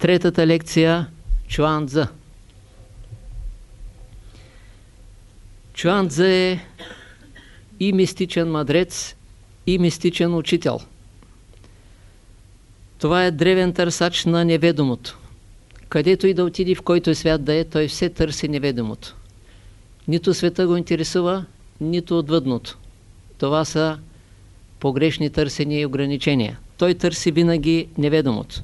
Третата лекция Чуан Цзъ. Чуан Цзъ е и мистичен мадрец, и мистичен учител. Това е древен търсач на неведомото. Където и да отиде, в който свят да е, той все търси неведомото. Нито света го интересува, нито отвъдното. Това са погрешни търсения и ограничения. Той търси винаги неведомото.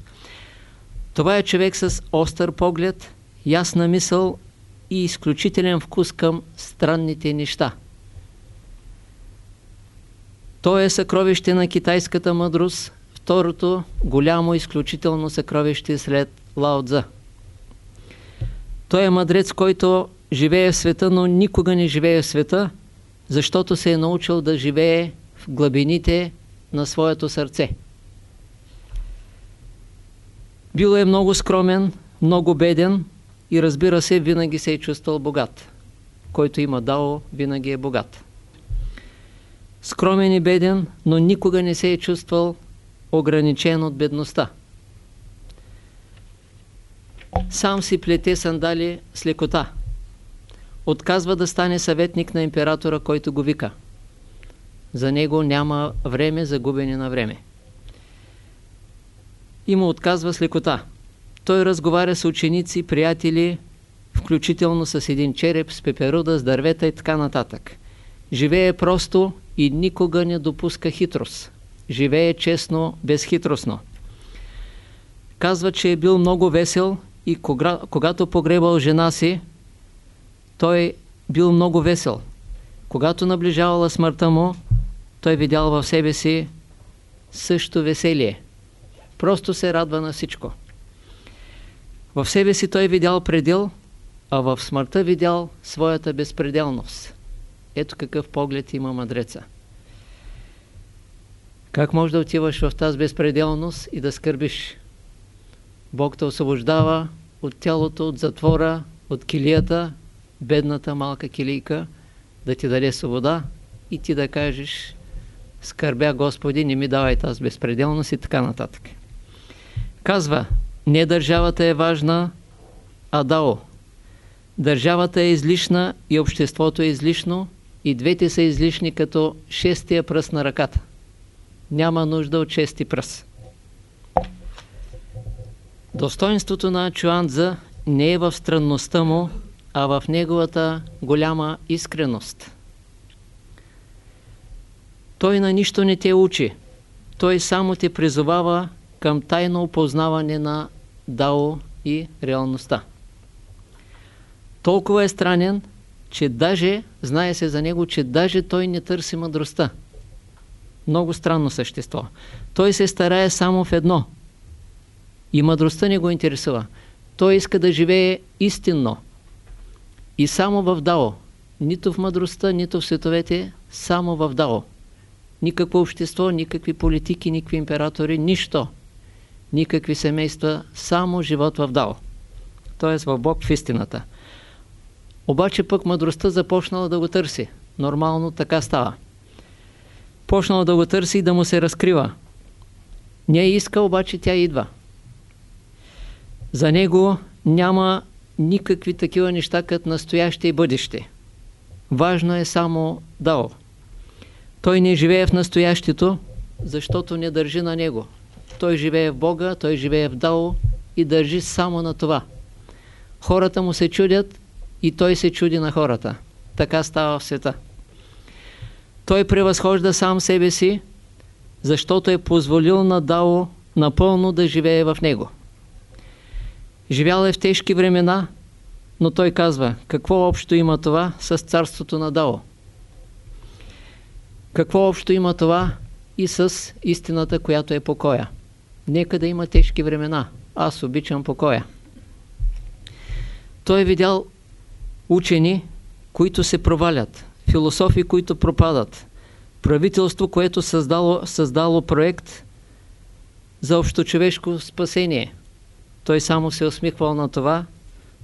Това е човек с остър поглед, ясна мисъл и изключителен вкус към странните неща. Той е съкровище на китайската мъдрост, второто голямо изключително съкровище след Лао Цзъ. Той е мъдрец, който живее в света, но никога не живее в света, защото се е научил да живее в глъбините на своето сърце. Бил е много скромен, много беден и разбира се, винаги се е чувствал богат. Който има дао, винаги е богат. Скромен и беден, но никога не се е чувствал ограничен от бедността. Сам си плете сандали с лекота. Отказва да стане съветник на императора, който го вика. За него няма време за губене на време. И му отказва с лекота. Той разговаря с ученици, приятели, включително с един череп, с пеперуда, с дървета и така нататък. Живее просто и никога не допуска хитрост. Живее честно, безхитростно. Казва, че е бил много весел и кога, когато погребал жена си, той бил много весел. Когато наближавала смъртта му, той видял в себе си също веселие. Просто се радва на всичко. В себе си той видял предел, а в смъртта видял своята безпределност. Ето какъв поглед има мъдреца. Как може да отиваш в тази безпределност и да скърбиш? Бог те освобождава от тялото, от затвора, от килията, бедната малка килийка, да ти даде свобода и ти да кажеш скърбя Господи, не ми давай тази безпределност и така нататък. Казва, не държавата е важна, а дао. Държавата е излишна и обществото е излишно и двете са излишни като шестия пръст на ръката. Няма нужда от шести пръст. Достоинството на Чуанза не е в странността му, а в неговата голяма искреност. Той на нищо не те учи. Той само те призовава към тайно опознаване на Дао и реалността. Толкова е странен, че даже, знае се за него, че даже той не търси мъдростта. Много странно същество. Той се старае само в едно. И мъдростта не го интересува. Той иска да живее истинно. И само в Дао. Нито в мъдростта, нито в световете, само в Дао. Никакво общество, никакви политики, никакви императори, нищо. Никакви семейства, само живот в Дао. Тоест в Бог в истината. Обаче пък мъдростта започнала да го търси. Нормално така става. Почнала да го търси и да му се разкрива. Не иска, обаче тя идва. За него няма никакви такива неща като настояще и бъдеще. Важно е само дао. Той не живее в настоящето, защото не държи на него. Той живее в Бога, той живее в дао и държи само на това. Хората му се чудят и той се чуди на хората. Така става в света. Той превъзхожда сам себе си, защото е позволил на Дао напълно да живее в него. Живял е в тежки времена, но той казва, какво общо има това с царството на Дао? Какво общо има това и с истината, която е покоя? Нека да има тежки времена. Аз обичам покоя. Той е видял учени, които се провалят, философи, които пропадат, правителство, което създало, създало проект за общочовешко спасение. Той само се усмихвал на това,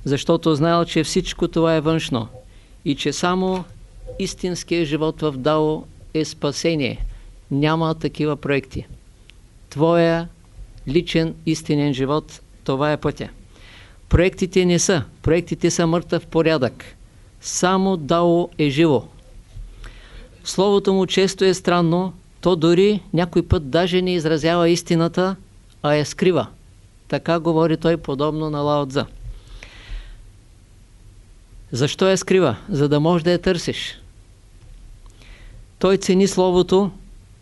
защото знаел, че всичко това е външно и че само истинският живот в Дао е спасение. Няма такива проекти. Твоя личен истинен живот Това е пътя. Проектите не са. Проектите са мъртъв порядък. Само Дао е живо. Словото му често е странно, то дори някой път даже не изразява истината, а я скрива. Така говори той подобно на Лао Цза. Защо я скрива? За да можеш да я търсиш. Той цени Словото,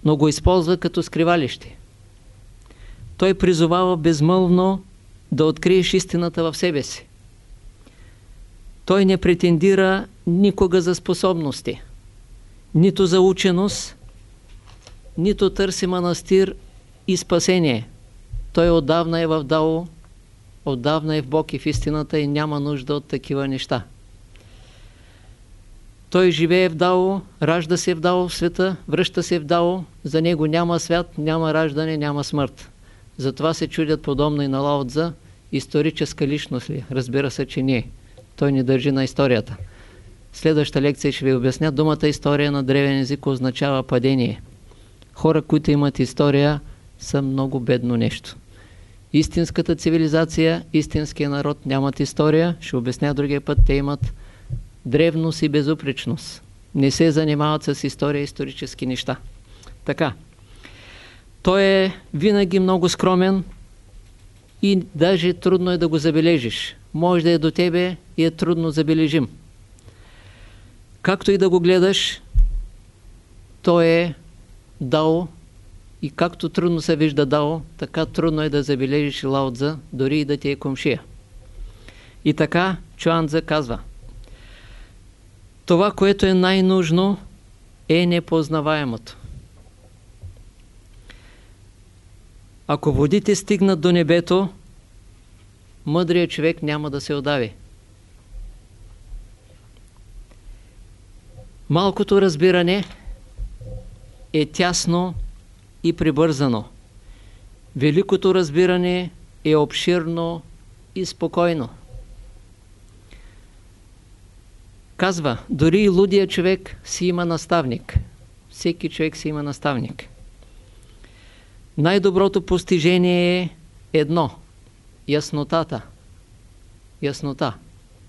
но го използва като скривалище. Той призовава безмълвно да откриеш истината в себе си. Той не претендира никога за способности, нито за ученост, нито търси манастир и спасение. Той отдавна е в Дао, отдавна е в Бог и в истината и няма нужда от такива неща. Той живее в Дао, ражда се в Дао в света, връща се в Дао, за него няма свят, няма раждане, няма смърт. Затова се чудят подобно и на Лаотза, историческа личност ли? Разбира се, че не. Той не държи на историята. Следващата лекция ще ви обясня. Думата история на древен език означава падение. Хора, които имат история, са много бедно нещо. Истинската цивилизация, истинския народ нямат история. Ще обясня другия път. Те имат древност и безупречност. Не се занимават с история и исторически неща. Така. Той е винаги много скромен и даже трудно е да го забележиш. Може да е до тебе и е трудно забележим. Както и да го гледаш, той е дао и както трудно се вижда дао, така трудно е да забележиш Лаотза, дори и да ти е комшия. И така Чуанза казва – това, което е най-нужно, е непознаваемото. Ако водите стигнат до небето, мъдрият човек няма да се отдави. Малкото разбиране е тясно и прибързано. Великото разбиране е обширно и спокойно. Казва, дори и лудия човек си има наставник. Всеки човек си има наставник. Най-доброто постижение е едно – яснотата. Яснота.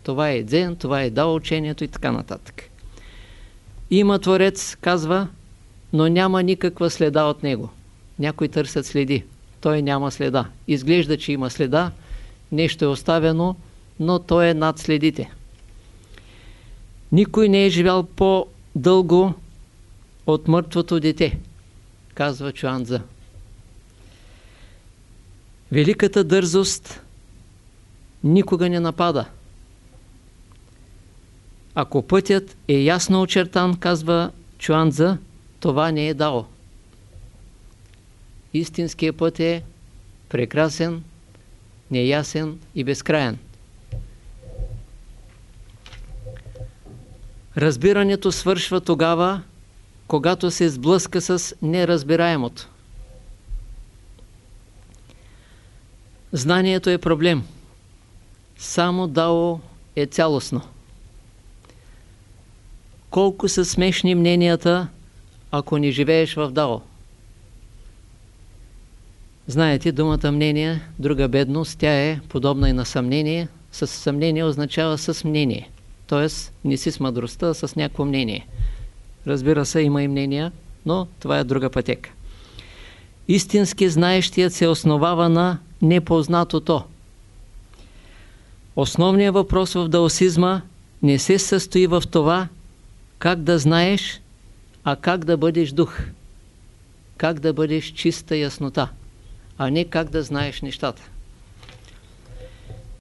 Това е дзен, това е дао учението и така нататък. Има Творец, казва, но няма никаква следа от него. Някои търсят следи. Той няма следа. Изглежда, че има следа, нещо е оставено, но той е над следите. Никой не е живял по-дълго от мъртвото дете, казва Чуанза. Великата дързост никога не напада. Ако пътят е ясно очертан, казва Чуанза, това не е дао. Истинският път е прекрасен, неясен и безкраен. Разбирането свършва тогава, когато се сблъска с неразбираемото. Знанието е проблем. Само Дао е цялостно. Колко са смешни мненията, ако не живееш в Дао? Знаете, думата мнение, друга бедност, тя е подобна и на съмнение. С съмнение означава с мнение т.е. не си с мъдростта, а с някакво мнение. Разбира се, има и мнения, но това е друга пътека. Истински знаещият се основава на непознатото. Основният въпрос в даосизма не се състои в това как да знаеш, а как да бъдеш дух. Как да бъдеш чиста яснота, а не как да знаеш нещата.